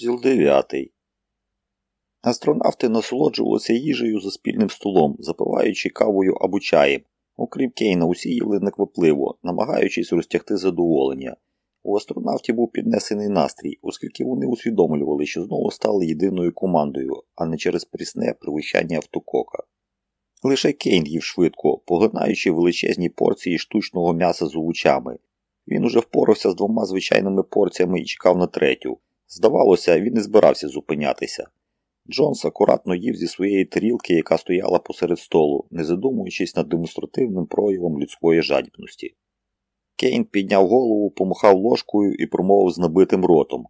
Розділ 9 Астронавти насолоджувалися їжею за спільним столом, запиваючи кавою або чаєм. Окрім Кейна, усі їли неквапливо, намагаючись розтягти задоволення. У астронавтів був піднесений настрій, оскільки вони усвідомлювали, що знову стали єдиною командою, а не через прісне привищання автокока. Лише Кейн їв швидко, поглинаючи величезні порції штучного м'яса з овочами. Він уже впорався з двома звичайними порціями і чекав на третю. Здавалося, він не збирався зупинятися. Джонс акуратно їв зі своєї тарілки, яка стояла посеред столу, не задумуючись над демонстративним проявом людської жадібності. Кейн підняв голову, помахав ложкою і промовив з набитим ротом.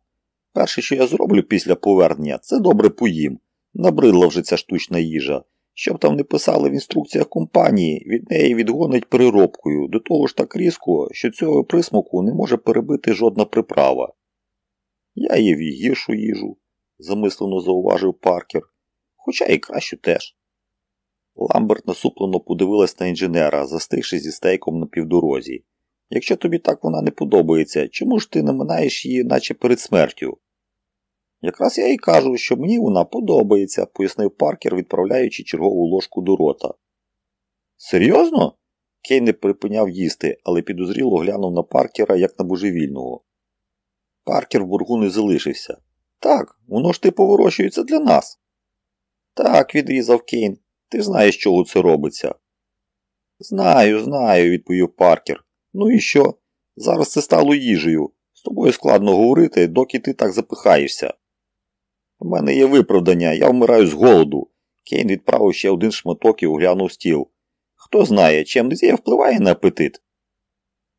Перше, що я зроблю після повернення, це добре поїм. Набридла вже ця штучна їжа. Щоб там не писали в інструкціях компанії, від неї відгонить переробкою, до того ж так різко, що цього присмаку не може перебити жодна приправа. Я їв і гіршу їжу, замислено зауважив Паркер, хоча і кращу теж. Ламберт насуплено подивилась на інженера, застигши зі стейком на півдорозі. Якщо тобі так вона не подобається, чому ж ти не минаєш її, наче перед смертю? Якраз я і кажу, що мені вона подобається, пояснив Паркер, відправляючи чергову ложку до рота. Серйозно? Кей не припиняв їсти, але підозріло глянув на Паркера як на божевільного. Паркер в бургу не залишився. Так, воно ж ти типу поворощується для нас. Так, відрізав Кейн. Ти знаєш, чого це робиться. Знаю, знаю, відповів Паркер. Ну і що? Зараз це стало їжею. З тобою складно говорити, доки ти так запихаєшся. У мене є виправдання, я вмираю з голоду. Кейн відправив ще один шматок і оглянув стіл. Хто знає, чим не впливає на апетит?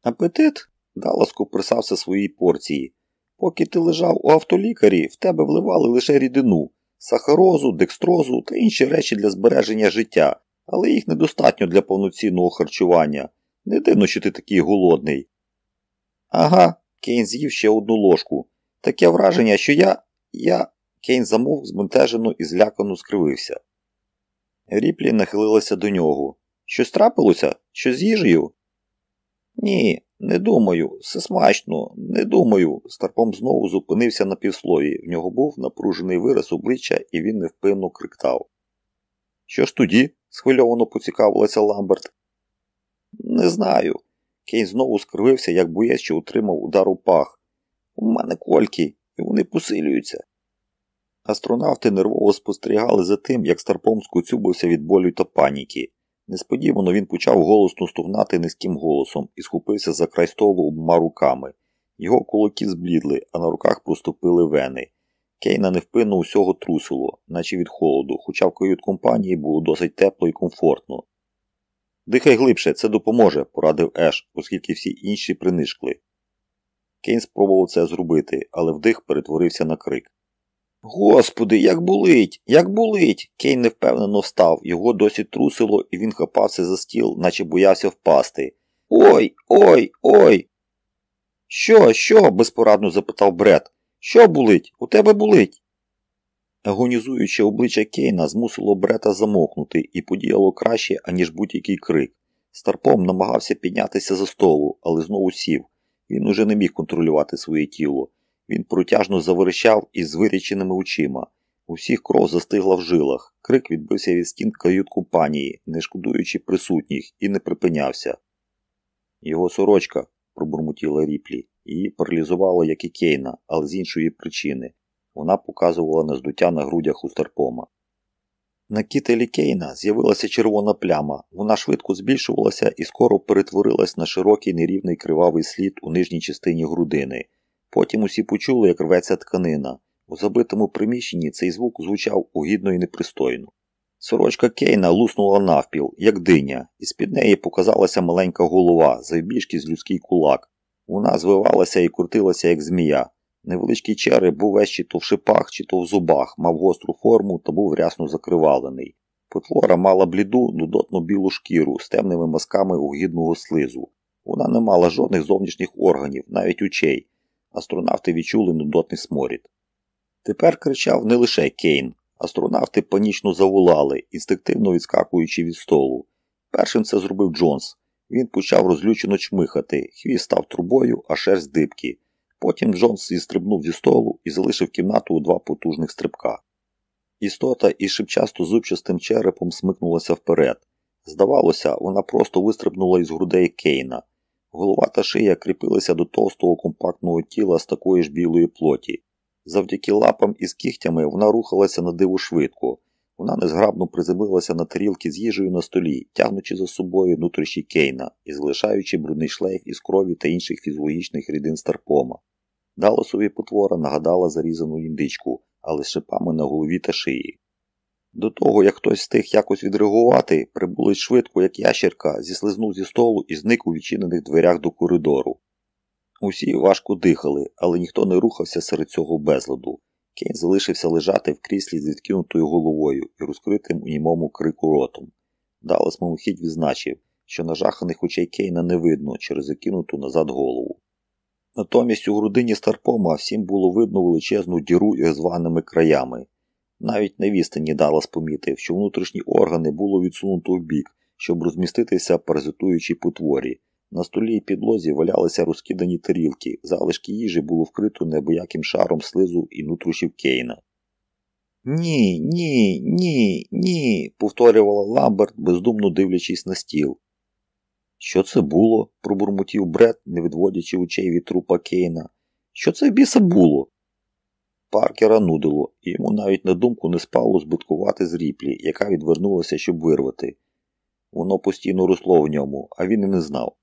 Апетит? Далас куприсався своїй порції. Поки ти лежав у автолікарі, в тебе вливали лише рідину, сахарозу, декстрозу та інші речі для збереження життя, але їх недостатньо для повноцінного харчування. Не дивно, що ти такий голодний. Ага, Кейн з'їв ще одну ложку. Таке враження, що я. я. Кейн замовк збентежено і злякано скривився. Ріплі нахилилася до нього. Щось трапилося? Що з їжею? Ні, не думаю, все смачно, не думаю. Старпом знову зупинився на півслові. В нього був напружений вираз обличчя, і він невпинно криктав. Що ж тоді? схвильовано поцікавилася Ламберт. Не знаю. Кейн знову скривився, як боєць, що утримав удар у пах. У мене кольки, і вони посилюються. Астронавти нервово спостерігали за тим, як старпом скоцюбився від болю та паніки. Несподівано він почав голосно стогнати низьким голосом і схопився за край столу обома руками. Його кулаки зблідли, а на руках проступили вени. Кейна невпинно усього трусило, наче від холоду, хоча в кают компанії було досить тепло і комфортно. Дихай глибше, це допоможе, порадив Еш, оскільки всі інші принишкли. Кейн спробував це зробити, але вдих перетворився на крик. Господи, як болить, як болить. Кейн невпевнено встав, його досі трусило, і він хапався за стіл, наче боявся впасти. Ой, ой, ой. Що, що? безпорадно запитав Бред. Що болить? У тебе болить? Агонізуюче обличчя Кейна змусило Брета замовкнути і подіяло краще, аніж будь-який крик. Старпом намагався піднятися за столу, але знову сів. Він уже не міг контролювати своє тіло. Він протяжно заверещав із виріченими очима. У всіх кров застигла в жилах. Крик відбився від стін кают компанії, не шкодуючи присутніх, і не припинявся. Його сорочка, пробурмотіла ріплі, її паралізувало, як і Кейна, але з іншої причини. Вона показувала наздуття на грудях у старпома. На кітелі Кейна з'явилася червона пляма. Вона швидко збільшувалася і скоро перетворилась на широкий нерівний кривавий слід у нижній частині грудини. Потім усі почули, як рветься тканина. У забитому приміщенні цей звук звучав угідно і непристойно. Сорочка Кейна луснула навпіл, як диня, і з-під неї показалася маленька голова, завбіжки з людський кулак. Вона звивалася і крутилася, як змія. Невеличкий череп був весь чи то в шипах, чи то в зубах, мав гостру форму та був рясно закривалений. Потвора мала бліду, нудотно білу шкіру з темними мазками угідного слизу. Вона не мала жодних зовнішніх органів, навіть очей. Астронавти відчули нудотний сморід. Тепер кричав не лише Кейн. Астронавти панічно заволали, інстинктивно відскакуючи від столу. Першим це зробив Джонс. Він почав розлючено чмихати, хвіст став трубою, а шерсть дибки. Потім Джонс зістрибнув зі столу і залишив кімнату у два потужних стрибка. Істота із шипчасто зубчастим черепом смикнулася вперед. Здавалося, вона просто вистрибнула із грудей Кейна. Голова та шия кріпилися до товстого компактного тіла з такої ж білої плоті. Завдяки лапам із кігтями вона рухалася на диву швидко. Вона незграбно приземлилася на тарілки з їжею на столі, тягнучи за собою нутрощі Кейна і залишаючи брудний шлейф із крові та інших фізіологічних рідин старпома. Далосові потвора нагадала зарізану індичку, але з шипами на голові та шиї. До того, як хтось встиг якось відреагувати, прибулий швидко, як ящерка, зіслизнув зі столу і зник у відчинених дверях до коридору. Усі важко дихали, але ніхто не рухався серед цього безладу. Кейн залишився лежати в кріслі з відкинутою головою і розкритим у німому крику ротом. Далес мимохідь відзначив, що нажаханих очей Кейна не видно через закинуту назад голову. Натомість у грудині Старпома всім було видно величезну діру із званими краями. Навіть на відстані Даллас помітив, що внутрішні органи було відсунуто в бік, щоб розміститися паразитуючій потворі. На столі і підлозі валялися розкидані тарілки, залишки їжі було вкрито неабияким шаром слизу і нутрощів Кейна. Ні, ні, ні, ні, повторювала Ламберт, бездумно дивлячись на стіл. Що це було? пробурмотів Бред, не відводячи очей від трупа Кейна. Що це біса було? Паркера нудило, і йому навіть на думку не спало збиткувати з ріплі, яка відвернулася, щоб вирвати. Воно постійно росло в ньому, а він і не знав.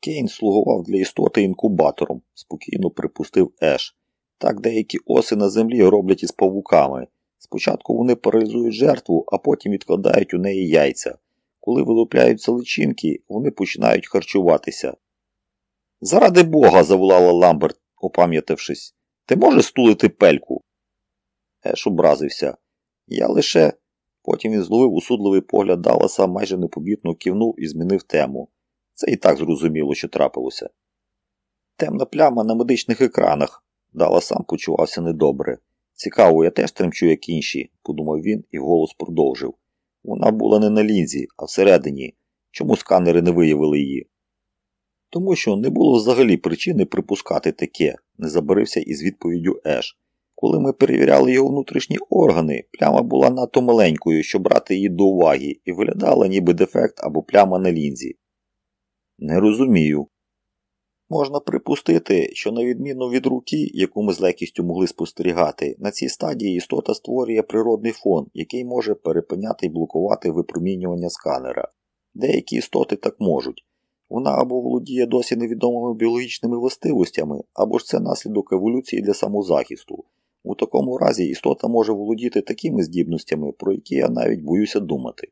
Кейн слугував для істоти інкубатором, спокійно припустив Еш. Так деякі оси на землі роблять із павуками. Спочатку вони паралізують жертву, а потім відкладають у неї яйця. Коли вилупляються личинки, вони починають харчуватися. Заради бога, заволала Ламберт, опам'ятавшись. Ти можеш стулити пельку? Еш образився. Я лише. Потім він зловив усудливий погляд Далласа, майже непомітно кивнув і змінив тему. Це і так зрозуміло, що трапилося. Темна пляма на медичних екранах. Даллас сам почувався недобре. Цікаво, я теж тремчу, як інші, подумав він і вголос продовжив. Вона була не на лінзі, а всередині. Чому сканери не виявили її? Тому що не було взагалі причини припускати таке, не забарився із відповіддю Еш. Коли ми перевіряли його внутрішні органи, пляма була надто маленькою, щоб брати її до уваги, і виглядала ніби дефект або пляма на лінзі. Не розумію. Можна припустити, що на відміну від руки, яку ми з легкістю могли спостерігати, на цій стадії істота створює природний фон, який може перепиняти і блокувати випромінювання сканера. Деякі істоти так можуть. Вона або володіє досі невідомими біологічними властивостями, або ж це наслідок еволюції для самозахисту. У такому разі істота може володіти такими здібностями, про які я навіть боюся думати.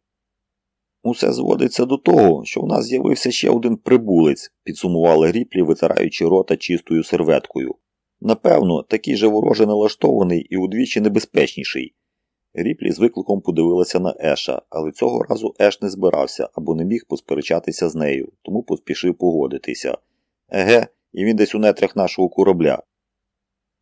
Усе зводиться до того, що в нас з'явився ще один прибулець, підсумували гріплі, витираючи рота чистою серветкою. Напевно, такий же вороже налаштований і удвічі небезпечніший. Ріплі з викликом подивилася на Еша, але цього разу Еш не збирався або не міг посперечатися з нею, тому поспішив погодитися. Еге, і він десь у нетрях нашого корабля.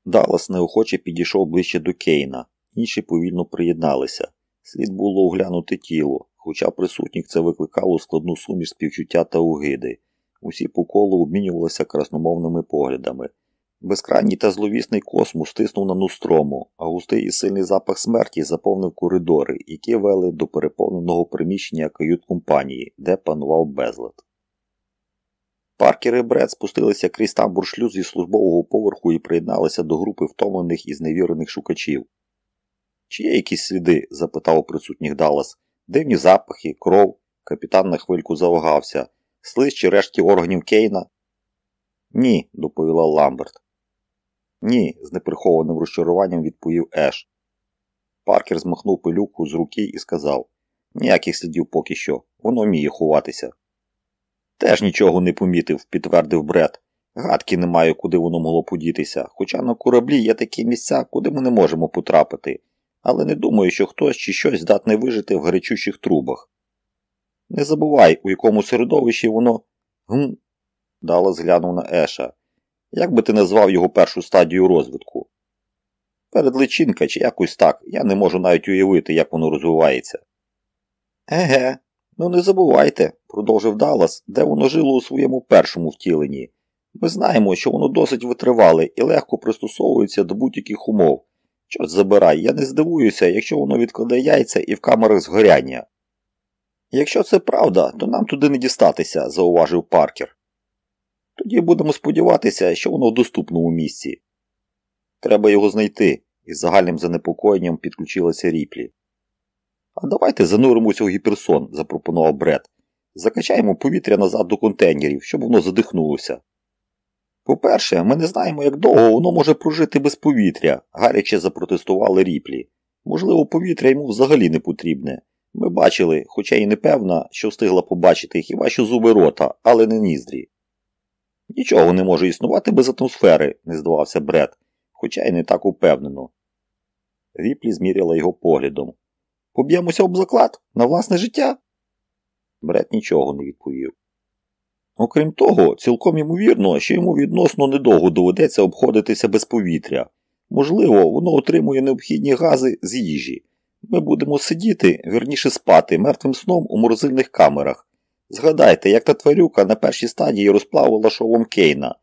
Даллас неохоче підійшов ближче до Кейна, інші повільно приєдналися. Слід було оглянути тіло, хоча присутніх це викликало складну суміш співчуття та угиди. Усі по колу обмінювалися красномовними поглядами. Безкрайній та зловісний космос стиснув на нустрому, а густий і сильний запах смерті заповнив коридори, які вели до переповненого приміщення кают-компанії, де панував безлад. Паркер і Бред спустилися крізь тамбур шлюз зі службового поверху і приєдналися до групи втомлених і зневірених шукачів. Чи є якісь сліди? запитав присутніх Даллас. Дивні запахи, кров. Капітан на хвильку завагався. Слизь чи рештки органів Кейна? Ні, доповіла Ламберт. Ні, з неприхованим розчаруванням відповів Еш. Паркер змахнув пилюку з руки і сказав ніяких слідів поки що, воно вміє ховатися. Теж нічого не помітив, підтвердив Бред. Гадки не маю, куди воно могло подітися, хоча на кораблі є такі місця, куди ми не можемо потрапити, але не думаю, що хтось чи щось здатне вижити в гарячущих трубах. Не забувай, у якому середовищі воно. Гм. Далlas глянув на Еша. Як би ти назвав його першу стадію розвитку? Передличинка чи якось так, я не можу навіть уявити, як воно розвивається. Еге, ну не забувайте, продовжив Даллас, де воно жило у своєму першому втіленні. Ми знаємо, що воно досить витривале і легко пристосовується до будь-яких умов. Чорт забирай, я не здивуюся, якщо воно відкладе яйця і в камерах згоряння. Якщо це правда, то нам туди не дістатися, зауважив Паркер. Тоді будемо сподіватися, що воно в доступному місці. Треба його знайти, із загальним занепокоєнням підключилася ріплі. А давайте зануримося у гіперсон, запропонував Бред. Закачаємо повітря назад до контейнерів, щоб воно задихнулося. По-перше, ми не знаємо, як довго воно може прожити без повітря, гаряче запротестували ріплі. Можливо, повітря йому взагалі не потрібне. Ми бачили, хоча й не певна, що встигла побачити хіба що зуби рота, але не ніздрі. Нічого не може існувати без атмосфери, не здавався Бред, хоча й не так упевнено. Ріплі зміряла його поглядом. Поб'ємося об заклад на власне життя? Бред нічого не відповів. Окрім того, цілком ймовірно, що йому відносно недовго доведеться обходитися без повітря. Можливо, воно отримує необхідні гази з їжі. Ми будемо сидіти, верніше спати мертвим сном у морозильних камерах. Згадайте, як та тварюка на першій стадії розплавила шовом Кейна.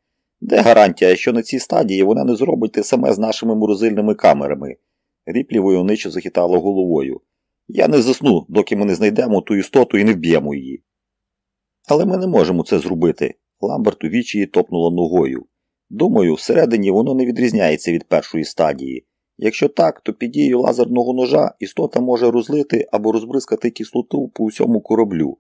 Де гарантія, що на цій стадії вона не зробить те саме з нашими морозильними камерами? Ріплі войовничо захитала головою. Я не засну, доки ми не знайдемо ту істоту і не вб'ємо її. Але ми не можемо це зробити. Ламберт у вічі топнула ногою. Думаю, всередині воно не відрізняється від першої стадії. Якщо так, то під дією лазерного ножа істота може розлити або розбризкати кислоту по всьому кораблю.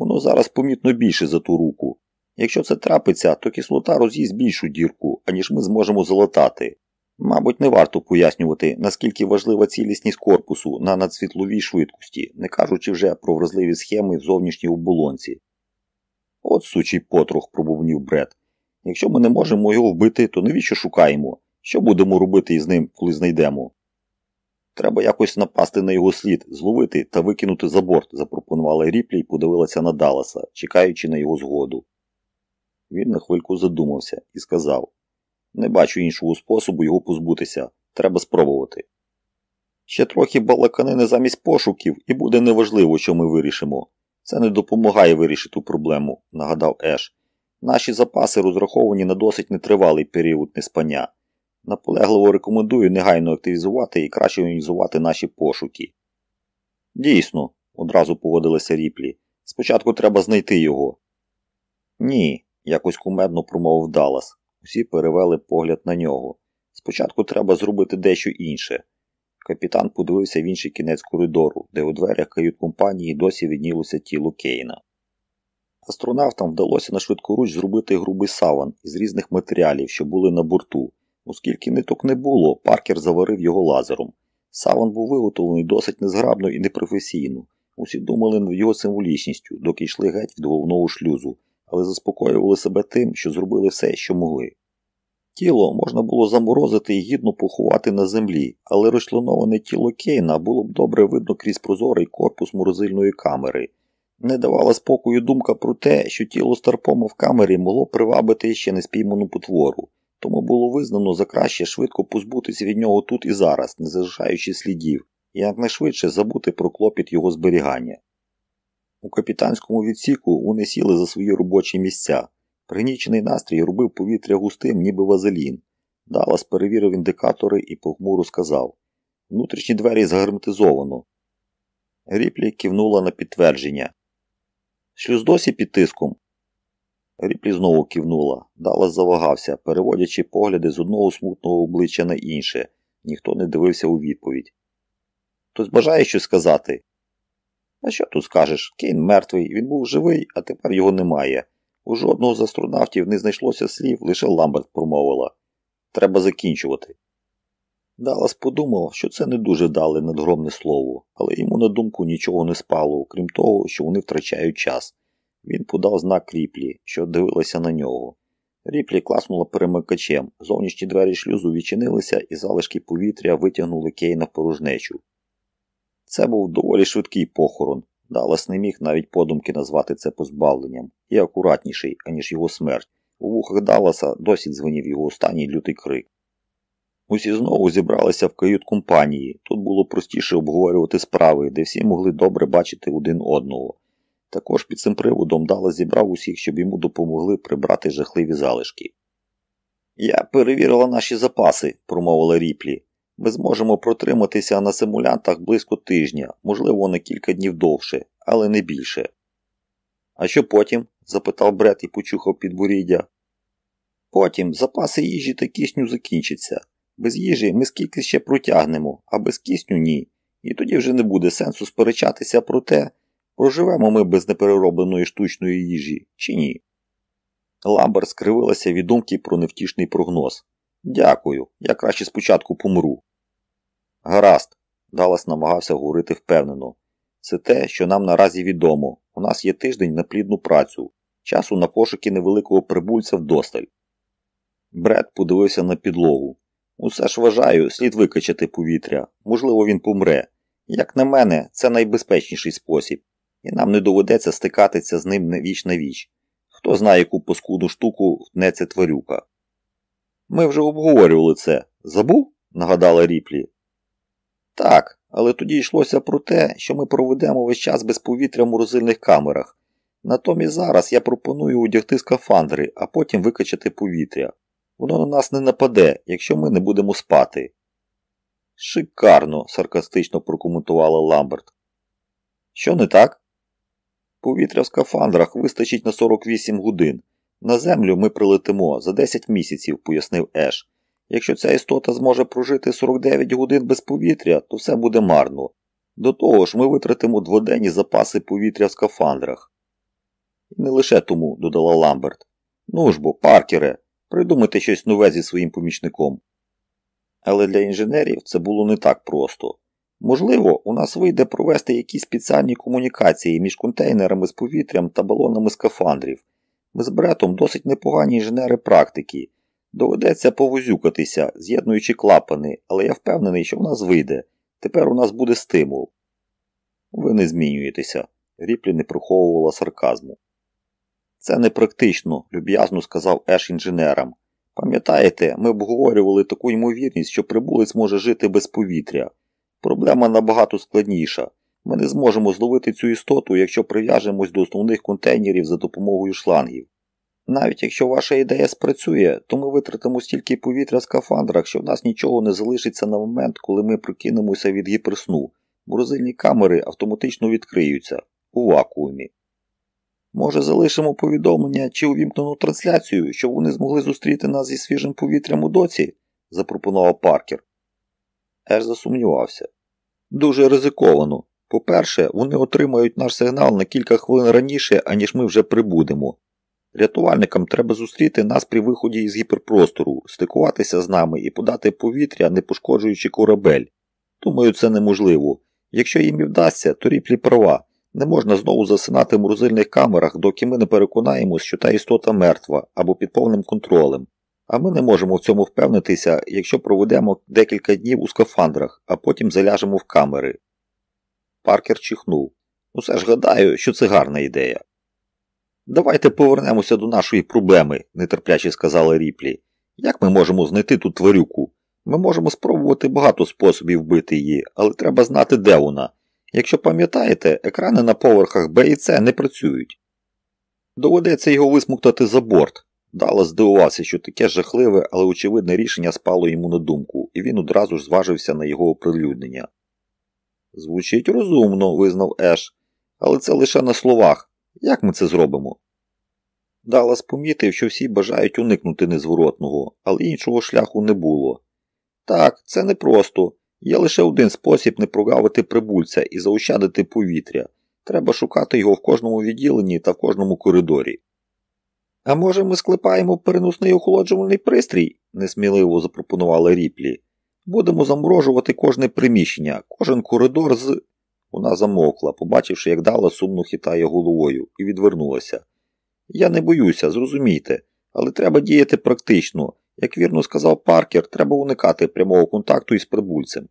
Воно зараз помітно більше за ту руку. Якщо це трапиться, то кислота роз'їсть більшу дірку, аніж ми зможемо залатати. Мабуть, не варто пояснювати, наскільки важлива цілісність корпусу на надсвітловій швидкості, не кажучи вже про вразливі схеми в зовнішній оболонці. От сучий потрох, пробувнів Бред. Якщо ми не можемо його вбити, то навіщо шукаємо? Що будемо робити із ним, коли знайдемо? Треба якось напасти на його слід, зловити та викинути за борт, запропонувала Ріплі і подивилася на Далласа, чекаючи на його згоду. Він на хвильку задумався і сказав Не бачу іншого способу його позбутися. Треба спробувати. Ще трохи балаканини замість пошуків, і буде неважливо, що ми вирішимо. Це не допомагає вирішити проблему, нагадав Еш. Наші запаси розраховані на досить нетривалий період неспання. Наполегливо рекомендую негайно активізувати і краще організувати наші пошуки. Дійсно, одразу погодилася ріплі. Спочатку треба знайти його. Ні, якось кумедно промовив Даллас. Усі перевели погляд на нього. Спочатку треба зробити дещо інше. Капітан подивився в інший кінець коридору, де у дверях кают-компанії досі віднілося тіло Кейна. Астронавтам вдалося на швидкоруч зробити грубий саван із різних матеріалів, що були на борту. Оскільки ниток не було, паркер заварив його лазером. Саван був виготовлений досить незграбно і непрофесійно. Усі думали над його символічністю, доки йшли геть від головного шлюзу, але заспокоювали себе тим, що зробили все, що могли. Тіло можна було заморозити і гідно поховати на землі, але розчленоване тіло Кейна було б добре видно крізь прозорий корпус морозильної камери. Не давала спокою думка про те, що тіло Старпома в камері могло привабити ще неспійману потвору, тому було визнано за краще швидко позбутися від нього тут і зараз, не залишаючи слідів, і якнайшвидше забути про клопіт його зберігання. У капітанському відсіку вони сіли за свої робочі місця. Пригнічений настрій робив повітря густим, ніби вазелін. Далас перевірив індикатори і похмуро сказав Внутрішні двері загерметизовано. Ріплі кивнула на підтвердження. Шлюз досі під тиском. Ріплі знову кивнула. Далас завагався, переводячи погляди з одного смутного обличчя на інше. Ніхто не дивився у відповідь. Хтось бажає щось сказати? А що тут скажеш? Кейн мертвий, він був живий, а тепер його немає. У жодного з астронавтів не знайшлося слів, лише Ламберт промовила. Треба закінчувати. Далас подумав, що це не дуже дали надгромне слово, але йому на думку нічого не спало, крім того, що вони втрачають час. Він подав знак кріплі, що дивилася на нього. Ріплі класнула перемикачем, зовнішні двері шлюзу відчинилися і залишки повітря витягнули Кейна в порожнечу. Це був доволі швидкий похорон. Даллас не міг навіть подумки назвати це позбавленням, і акуратніший, аніж його смерть. У вухах Далласа досі дзвонів його останній лютий крик. Усі знову зібралися в кают-компанії. Тут було простіше обговорювати справи, де всі могли добре бачити один одного. Також під цим приводом Дала зібрав усіх, щоб йому допомогли прибрати жахливі залишки. Я перевірила наші запаси, промовила ріплі. Ми зможемо протриматися на симулянтах близько тижня, можливо, на кілька днів довше, але не більше. А що потім? запитав Бред і почухав підборіддя. Потім запаси їжі та кисню закінчаться. Без їжі ми скільки ще протягнемо, а без кисню ні. І тоді вже не буде сенсу сперечатися про те, проживемо ми без непереробленої штучної їжі чи ні. Ламбер скривилася від думки про невтішний прогноз. Дякую, я краще спочатку помру. Гаразд, Даллас намагався говорити впевнено. Це те, що нам наразі відомо. У нас є тиждень на плідну працю, часу на пошуки невеликого прибульця вдосталь. Бред подивився на підлогу. Усе ж вважаю, слід викачати повітря. Можливо, він помре. Як на мене, це найбезпечніший спосіб, і нам не доведеться стикатися з ним віч на віч. Хто знає, яку паскудну штуку втнеться тварюка. Ми вже обговорювали це. Забув? нагадала ріплі. Так, але тоді йшлося про те, що ми проведемо весь час без повітря в морозильних камерах. Натомість зараз я пропоную одягти скафандри, а потім викачати повітря. Воно на нас не нападе, якщо ми не будемо спати. Шикарно, саркастично прокоментувала Ламберт. Що не так? Повітря в скафандрах вистачить на 48 годин. На землю ми прилетимо за 10 місяців, пояснив Еш. Якщо ця істота зможе прожити 49 годин без повітря, то все буде марно. До того ж, ми витратимо дводенні запаси повітря в скафандрах. І не лише тому, додала Ламберт. Ну ж бо, паркере, придумайте щось нове зі своїм помічником. Але для інженерів це було не так просто. Можливо, у нас вийде провести якісь спеціальні комунікації між контейнерами з повітрям та балонами скафандрів. Ми з бретом досить непогані інженери практики. Доведеться повозюкатися, з'єднуючи клапани, але я впевнений, що в нас вийде. Тепер у нас буде стимул. Ви не змінюєтеся, Ріплі не приховувала сарказму. Це непрактично, люб'язно сказав Еш інженерам. Пам'ятаєте, ми обговорювали таку ймовірність, що прибулець може жити без повітря. Проблема набагато складніша. Ми не зможемо зловити цю істоту, якщо прив'яжемось до основних контейнерів за допомогою шлангів. Навіть якщо ваша ідея спрацює, то ми витратимо стільки повітря в скафандрах, що в нас нічого не залишиться на момент, коли ми прокинемося від гіперсну. Морозильні камери автоматично відкриються у вакуумі. Може, залишимо повідомлення чи увімкнену трансляцію, щоб вони змогли зустріти нас зі свіжим повітрям у доці? запропонував Паркер. Еш засумнівався. Дуже ризиковано. По-перше, вони отримають наш сигнал на кілька хвилин раніше, аніж ми вже прибудемо. Рятувальникам треба зустріти нас при виході із гіперпростору, стикуватися з нами і подати повітря, не пошкоджуючи корабель. Думаю, це неможливо. Якщо їм і вдасться, то ріплі права. Не можна знову засинати в морозильних камерах, доки ми не переконаємось, що та істота мертва або під повним контролем. А ми не можемо в цьому впевнитися, якщо проведемо декілька днів у скафандрах, а потім заляжемо в камери. Паркер чихнув. Усе ж гадаю, що це гарна ідея. Давайте повернемося до нашої проблеми, нетерпляче сказала Ріплі. Як ми можемо знайти ту тварюку? Ми можемо спробувати багато способів вбити її, але треба знати, де вона. Якщо пам'ятаєте, екрани на поверхах Б і С не працюють. Доведеться його висмуктати за борт. Даллас здивувався, що таке жахливе, але очевидне рішення спало йому на думку, і він одразу ж зважився на його оприлюднення. Звучить розумно, визнав Еш, але це лише на словах. Як ми це зробимо? Даллас помітив, що всі бажають уникнути незворотного, але іншого шляху не було. Так, це непросто. Є лише один спосіб не прогавити прибульця і заощадити повітря. Треба шукати його в кожному відділенні та в кожному коридорі. А може, ми склепаємо переносний охолоджувальний пристрій? несміливо запропонувала ріплі. Будемо заморожувати кожне приміщення, кожен коридор з. Вона замовкла, побачивши, як дала сумно хитає головою, і відвернулася. Я не боюся, зрозумійте, але треба діяти практично. Як вірно сказав Паркер, треба уникати прямого контакту із прибульцем.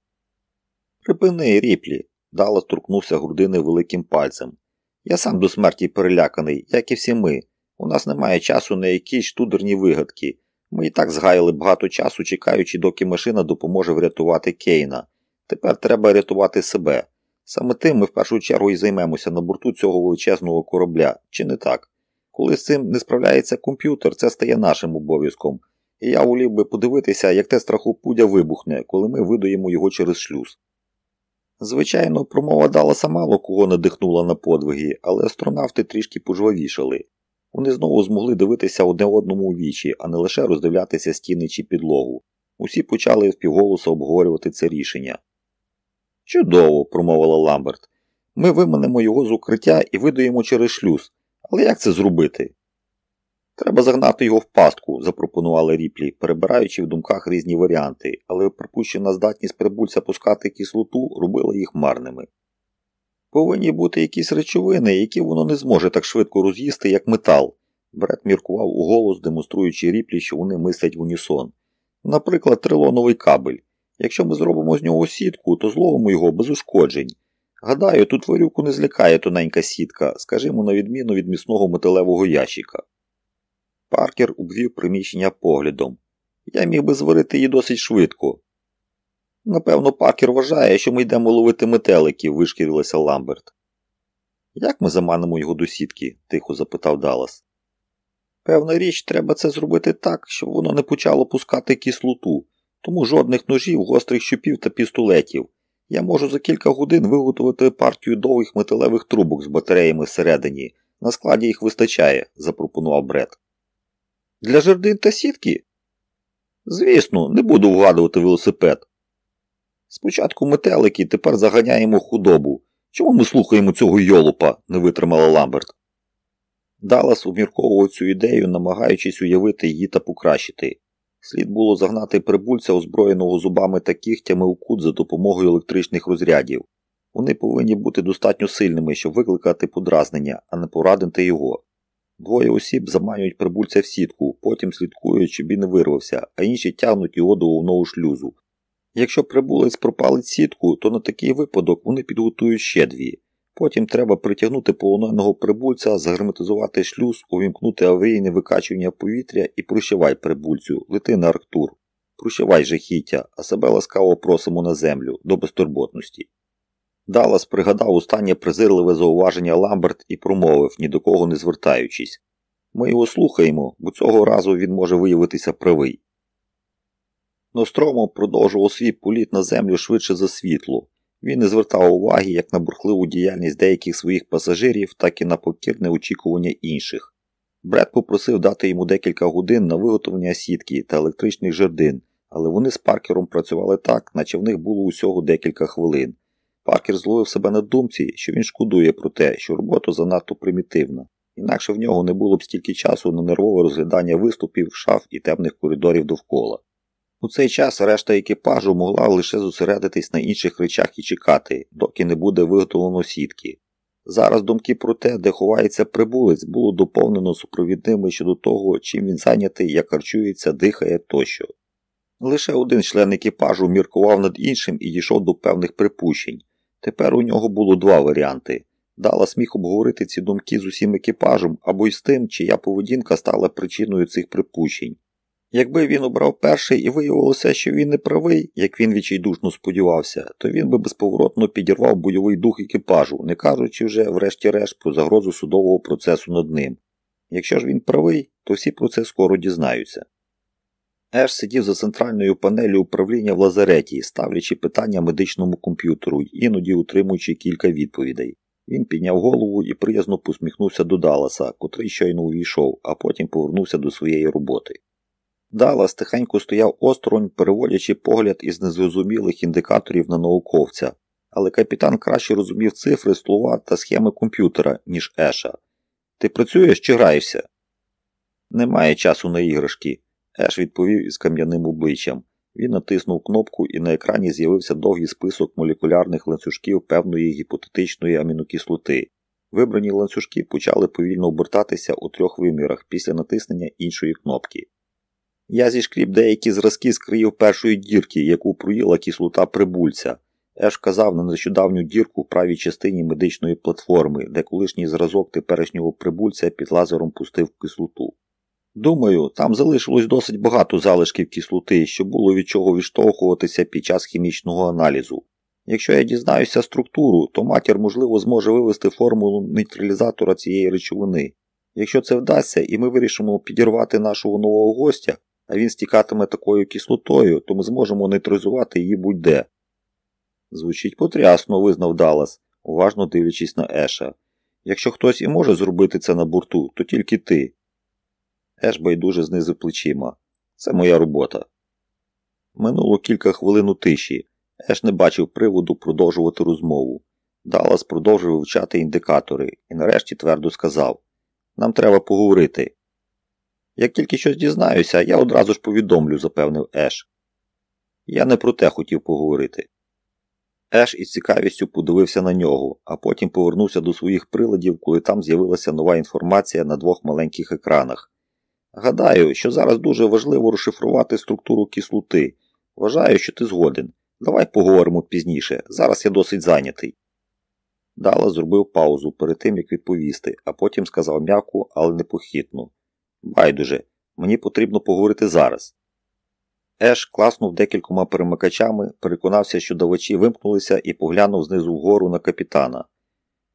Припини, ріплі, Дала торкнувся грудини великим пальцем. Я сам до смерті переляканий, як і всі ми. У нас немає часу на якісь штудерні вигадки. Ми і так згаяли багато часу, чекаючи, доки машина допоможе врятувати Кейна. Тепер треба рятувати себе. Саме тим ми в першу чергу і займемося на борту цього величезного корабля, чи не так? Коли з цим не справляється комп'ютер, це стає нашим обов'язком. І я волів би подивитися, як те страхопудя вибухне, коли ми видаємо його через шлюз. Звичайно, промова Далласа мало кого надихнула на подвиги, але астронавти трішки пожвавішали. Вони знову змогли дивитися одне одному у вічі, а не лише роздивлятися стіни чи підлогу. Усі почали впівголоса обговорювати це рішення. Чудово, промовила Ламберт. Ми виманемо його з укриття і видаємо через шлюз. Але як це зробити? Треба загнати його в пастку, запропонували ріплі, перебираючи в думках різні варіанти, але припущена здатність прибульця пускати кислоту робила їх марними. Повинні бути якісь речовини, які воно не зможе так швидко роз'їсти, як метал. Бред міркував у голос, демонструючи ріплі, що вони мислять в унісон. Наприклад, трилоновий кабель. Якщо ми зробимо з нього сітку, то зловимо його без ушкоджень. Гадаю, тут тварюку не злякає тоненька сітка, скажімо, на відміну від міцного металевого ящика. Паркер обвів приміщення поглядом. Я міг би зварити її досить швидко. Напевно, Паркер вважає, що ми йдемо ловити метеликів, вишкірилася Ламберт. Як ми заманимо його до сітки? тихо запитав Даллас. Певна річ, треба це зробити так, щоб воно не почало пускати кислоту, тому жодних ножів, гострих щупів та пістолетів. Я можу за кілька годин виготовити партію довгих металевих трубок з батареями всередині. На складі їх вистачає, запропонував Бред. Для жердин та сітки? Звісно, не буду вгадувати велосипед. Спочатку метелики, тепер заганяємо худобу. Чому ми слухаємо цього йолопа? не витримала Ламберт. Даллас обмірковував цю ідею, намагаючись уявити її та покращити. Слід було загнати прибульця, озброєного зубами та кігтями у кут за допомогою електричних розрядів. Вони повинні бути достатньо сильними, щоб викликати подразнення, а не порадити його. Двоє осіб заманюють прибульця в сітку, потім слідкують, щоб він не вирвався, а інші тягнуть його до головного шлюзу. Якщо прибулець пропалить сітку, то на такий випадок вони підготують ще дві. Потім треба притягнути полоненого прибульця, загерметизувати шлюз, увімкнути аварійне викачування повітря і прощавай прибульцю, лети на Арктур. Прощавай жахіття, а себе ласкаво просимо на землю, до безтурботності. Даллас пригадав останнє презирливе зауваження Ламберт і промовив, ні до кого не звертаючись. Ми його слухаємо, бо цього разу він може виявитися правий. Ностромо продовжував свій політ на землю швидше за світло. Він не звертав уваги як на бурхливу діяльність деяких своїх пасажирів, так і на покірне очікування інших. Бред попросив дати йому декілька годин на виготовлення сітки та електричних жердин, але вони з паркером працювали так, наче в них було усього декілька хвилин. Паркер зловив себе на думці, що він шкодує про те, що робота занадто примітивна, інакше в нього не було б стільки часу на нервове розглядання виступів, шаф і темних коридорів довкола. У цей час решта екіпажу могла лише зосередитись на інших речах і чекати, доки не буде виготовлено сітки. Зараз думки про те, де ховається прибулець, було доповнено супровідними щодо того, чим він зайнятий, як харчується, дихає тощо. Лише один член екіпажу міркував над іншим і дійшов до певних припущень. Тепер у нього було два варіанти. Даллас міг обговорити ці думки з усім екіпажем або й з тим, чия поведінка стала причиною цих припущень. Якби він обрав перший і виявилося, що він не правий, як він відчайдушно сподівався, то він би безповоротно підірвав бойовий дух екіпажу, не кажучи вже, врешті-решт, про загрозу судового процесу над ним. Якщо ж він правий, то всі про це скоро дізнаються. Еш сидів за центральною панелью управління в лазареті, ставлячи питання медичному комп'ютеру, іноді утримуючи кілька відповідей. Він підняв голову і приязно посміхнувся до Далласа, котрий щойно увійшов, а потім повернувся до своєї роботи. Даллас тихенько стояв осторонь, переводячи погляд із незрозумілих індикаторів на науковця, але капітан краще розумів цифри, слова та схеми комп'ютера, ніж Еша. Ти працюєш чи граєшся? Немає часу на іграшки. Еш відповів із кам'яним обличчям. Він натиснув кнопку і на екрані з'явився довгий список молекулярних ланцюжків певної гіпотетичної амінокислоти. Вибрані ланцюжки почали повільно обертатися у трьох вимірах після натиснення іншої кнопки. Я зішкріп деякі зразки з країв першої дірки, яку проїла кислота прибульця. Еш казав на нещодавню дірку в правій частині медичної платформи, де колишній зразок теперішнього прибульця під лазером пустив кислоту. Думаю, там залишилось досить багато залишків кислоти, що було від чого відштовхуватися під час хімічного аналізу. Якщо я дізнаюся структуру, то матір, можливо, зможе вивести формулу нейтралізатора цієї речовини. Якщо це вдасться і ми вирішимо підірвати нашого нового гостя, а він стікатиме такою кислотою, то ми зможемо нейтралізувати її будь-де. Звучить потрясно, визнав Даллас, уважно дивлячись на Еша. Якщо хтось і може зробити це на борту, то тільки ти. Еш байдуже знизив плечима. Це моя робота. Минуло кілька хвилин у тиші. Еш не бачив приводу продовжувати розмову. Даллас продовжив вивчати індикатори і нарешті твердо сказав: Нам треба поговорити. Як тільки щось дізнаюся, я одразу ж повідомлю, запевнив Еш. Я не про те хотів поговорити. Еш із цікавістю подивився на нього, а потім повернувся до своїх приладів, коли там з'явилася нова інформація на двох маленьких екранах. Гадаю, що зараз дуже важливо розшифрувати структуру кислоти. Вважаю, що ти згоден. Давай поговоримо пізніше. Зараз я досить зайнятий. Дала зробив паузу перед тим, як відповісти, а потім сказав м'яку, але непохитно. Байдуже, мені потрібно поговорити зараз. Еш класнув декількома перемикачами, переконався, що давачі вимкнулися і поглянув знизу вгору на капітана.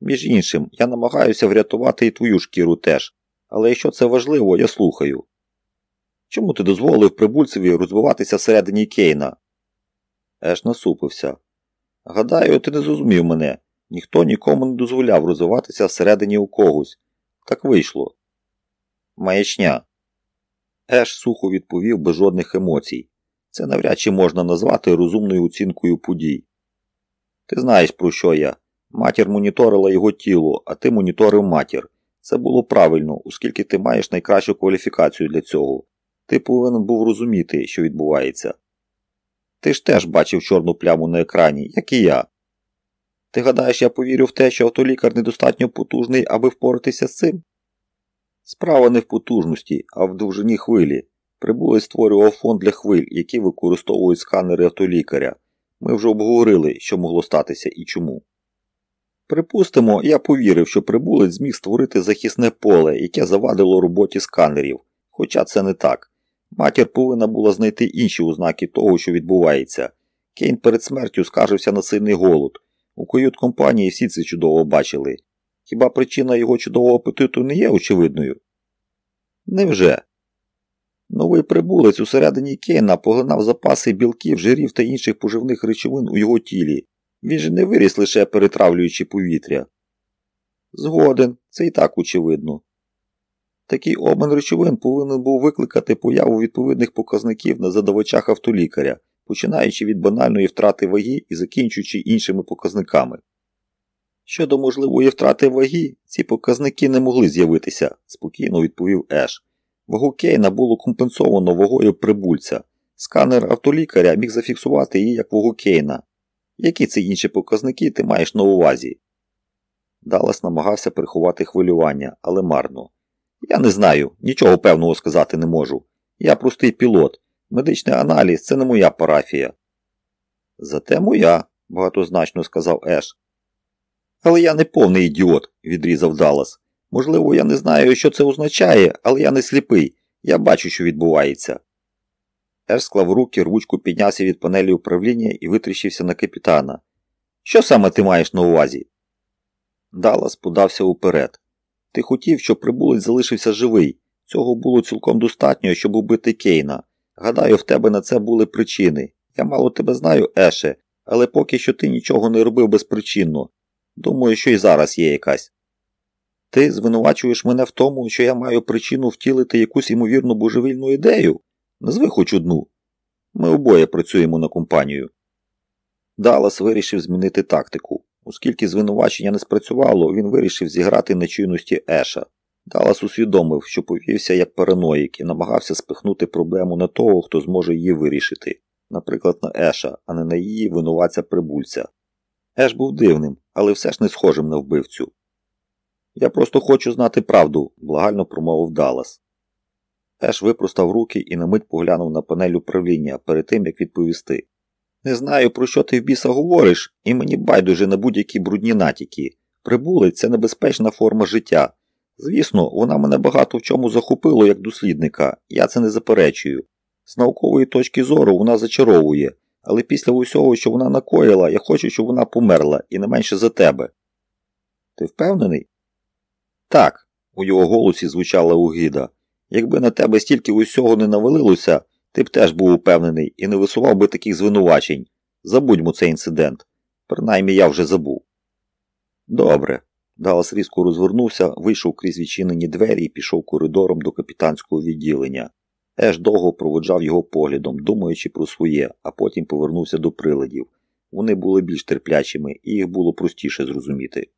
Між іншим, я намагаюся врятувати і твою шкіру теж, але якщо це важливо, я слухаю. Чому ти дозволив прибульцеві розвиватися всередині Кейна? Еш насупився. Гадаю, ти не зрозумів мене. Ніхто нікому не дозволяв розвиватися всередині у когось. Так вийшло. Маячня. Еш сухо відповів без жодних емоцій. Це навряд чи можна назвати розумною оцінкою подій. Ти знаєш, про що я. Матір моніторила його тіло, а ти моніторив матір. Це було правильно, оскільки ти маєш найкращу кваліфікацію для цього. Ти повинен був розуміти, що відбувається. Ти ж теж бачив чорну пляму на екрані, як і я. Ти гадаєш, я повірю в те, що автолікар недостатньо потужний, аби впоратися з цим? Справа не в потужності, а в довжині хвилі. Прибулець створював фонд для хвиль, які використовують сканери автолікаря. Ми вже обговорили, що могло статися і чому. Припустимо, я повірив, що прибулець зміг створити захисне поле, яке завадило роботі сканерів. Хоча це не так. Матір повинна була знайти інші ознаки того, що відбувається. Кейн перед смертю скаржився на сильний голод. У кают компанії всі це чудово бачили. Хіба причина його чудового апетиту не є очевидною? Невже? Новий прибулець усередині Кейна поглинав запаси білків, жирів та інших поживних речовин у його тілі. Він же не виріс лише перетравлюючи повітря. Згоден, це і так очевидно. Такий обмін речовин повинен був викликати появу відповідних показників на задавачах автолікаря, починаючи від банальної втрати ваги і закінчуючи іншими показниками. Щодо можливої втрати ваги, ці показники не могли з'явитися, спокійно відповів Еш. Вагу Кейна було компенсовано вагою прибульця. Сканер автолікаря міг зафіксувати її як вагу Кейна. Які це інші показники ти маєш на увазі? Даллас намагався приховати хвилювання, але марно. Я не знаю, нічого певного сказати не можу. Я простий пілот. Медичний аналіз це не моя парафія. Зате моя, багатозначно сказав Еш. Але я не повний ідіот, відрізав Даллас. Можливо, я не знаю, що це означає, але я не сліпий. Я бачу, що відбувається. Еш склав руки, ручку піднявся від панелі управління і витріщився на капітана. Що саме ти маєш на увазі? Даллас подався уперед. Ти хотів, щоб прибулець залишився живий. Цього було цілком достатньо, щоб убити Кейна. Гадаю, в тебе на це були причини. Я мало тебе знаю, Еше, але поки що ти нічого не робив безпричинно. Думаю, що і зараз є якась. Ти звинувачуєш мене в тому, що я маю причину втілити якусь ймовірну божевільну ідею? Назви хоч одну. Ми обоє працюємо на компанію. Даллас вирішив змінити тактику. Оскільки звинувачення не спрацювало, він вирішив зіграти на чуйності Еша. Даллас усвідомив, що повівся як параноїк і намагався спихнути проблему на того, хто зможе її вирішити, наприклад, на Еша, а не на її винуватця прибульця. Еш був дивним, але все ж не схожим на вбивцю. Я просто хочу знати правду, благально промовив Даллас. Еш випростав руки і на мить поглянув на панель управління перед тим, як відповісти. Не знаю, про що ти в біса говориш, і мені байдуже на будь-які брудні натяки. Прибулець це небезпечна форма життя. Звісно, вона мене багато в чому захопило як дослідника, я це не заперечую. З наукової точки зору вона зачаровує, Але після усього, що вона накоїла, я хочу, щоб вона померла, і не менше за тебе. Ти впевнений? Так, у його голосі звучала угіда. Якби на тебе стільки усього не навалилося, ти б теж був упевнений і не висував би таких звинувачень. Забудьмо цей інцидент. Принаймні я вже забув. Добре. Даллас різко розвернувся, вийшов крізь відчинені двері і пішов коридором до капітанського відділення. Еш довго проводжав його поглядом, думаючи про своє, а потім повернувся до приладів. Вони були більш терплячими, і їх було простіше зрозуміти.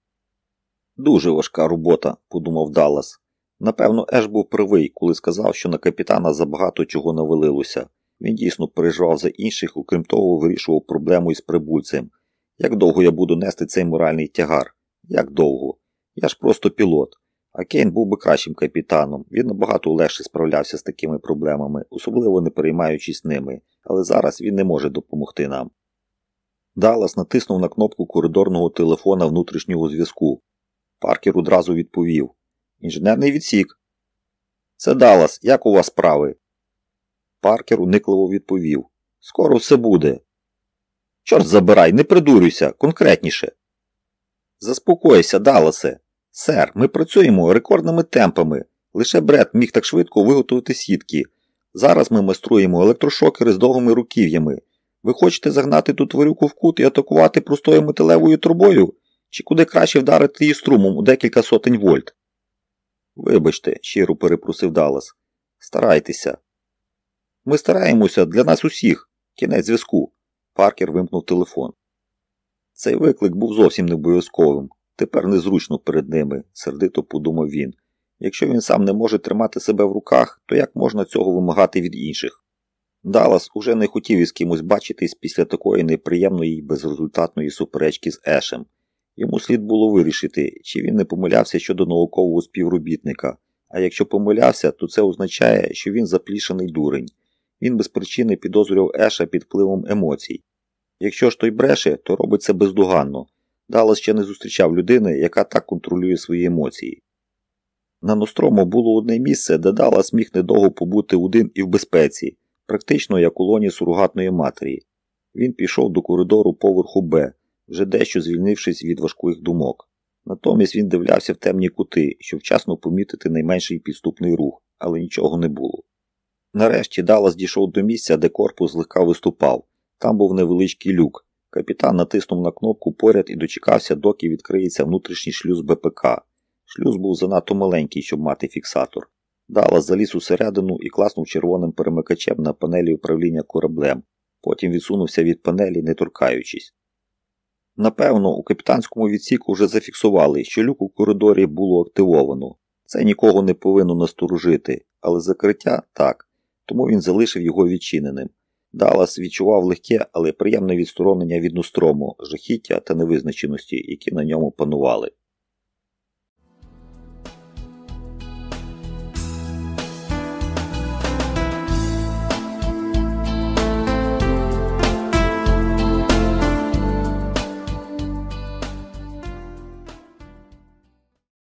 Дуже важка робота, подумав Даллас. Напевно, Еш був правий, коли сказав, що на капітана забагато чого навалилося. Він дійсно переживав за інших, окрім того, вирішував проблему із прибульцем. Як довго я буду нести цей моральний тягар? Як довго? Я ж просто пілот. А Кейн був би кращим капітаном. Він набагато легше справлявся з такими проблемами, особливо не переймаючись ними, але зараз він не може допомогти нам. Даллас натиснув на кнопку коридорного телефона внутрішнього зв'язку. Паркер одразу відповів Інженерний відсік. Це Даллас, як у вас справи? Паркер уникливо відповів Скоро все буде. Чорт забирай, не придурюйся, конкретніше. Заспокойся, Далласе. Сер, ми працюємо рекордними темпами. Лише Бред міг так швидко виготовити сітки. Зараз ми майструємо електрошокери з довгими руків'ями. Ви хочете загнати ту тварюку в кут і атакувати простою металевою трубою? Чи куди краще вдарити її струмом у декілька сотень вольт? Вибачте, щиро перепросив Даллас. Старайтеся. Ми стараємося для нас усіх. Кінець зв'язку. Паркер вимкнув телефон. Цей виклик був зовсім не обов'язковим. Тепер незручно перед ними, сердито подумав він. Якщо він сам не може тримати себе в руках, то як можна цього вимагати від інших? Даллас уже не хотів із кимось бачитись після такої неприємної і безрезультатної суперечки з Ешем. Йому слід було вирішити, чи він не помилявся щодо наукового співробітника, а якщо помилявся, то це означає, що він заплішаний дурень. Він без причини підозрював Еша під впливом емоцій. Якщо ж той бреше, то робить це бездоганно. Даллас ще не зустрічав людини, яка так контролює свої емоції. На Нострому було одне місце, де Даллас міг недовго побути один і в безпеці, практично як у лоні сурогатної матері. Він пішов до коридору поверху Б, вже дещо звільнившись від важких думок. Натомість він дивлявся в темні кути, щоб вчасно помітити найменший підступний рух, але нічого не було. Нарешті Даллас дійшов до місця, де корпус злегка виступав. Там був невеличкий люк. Капітан натиснув на кнопку поряд і дочекався, доки відкриється внутрішній шлюз БПК. Шлюз був занадто маленький, щоб мати фіксатор. Даллас заліз усередину і класнув червоним перемикачем на панелі управління кораблем. Потім відсунувся від панелі, не торкаючись. Напевно, у капітанському відсіку вже зафіксували, що люк у коридорі було активовано. Це нікого не повинно насторожити, але закриття так, тому він залишив його відчиненим. Даллас відчував легке, але приємне відсторонення від нустрому, жахіття та невизначеності, які на ньому панували.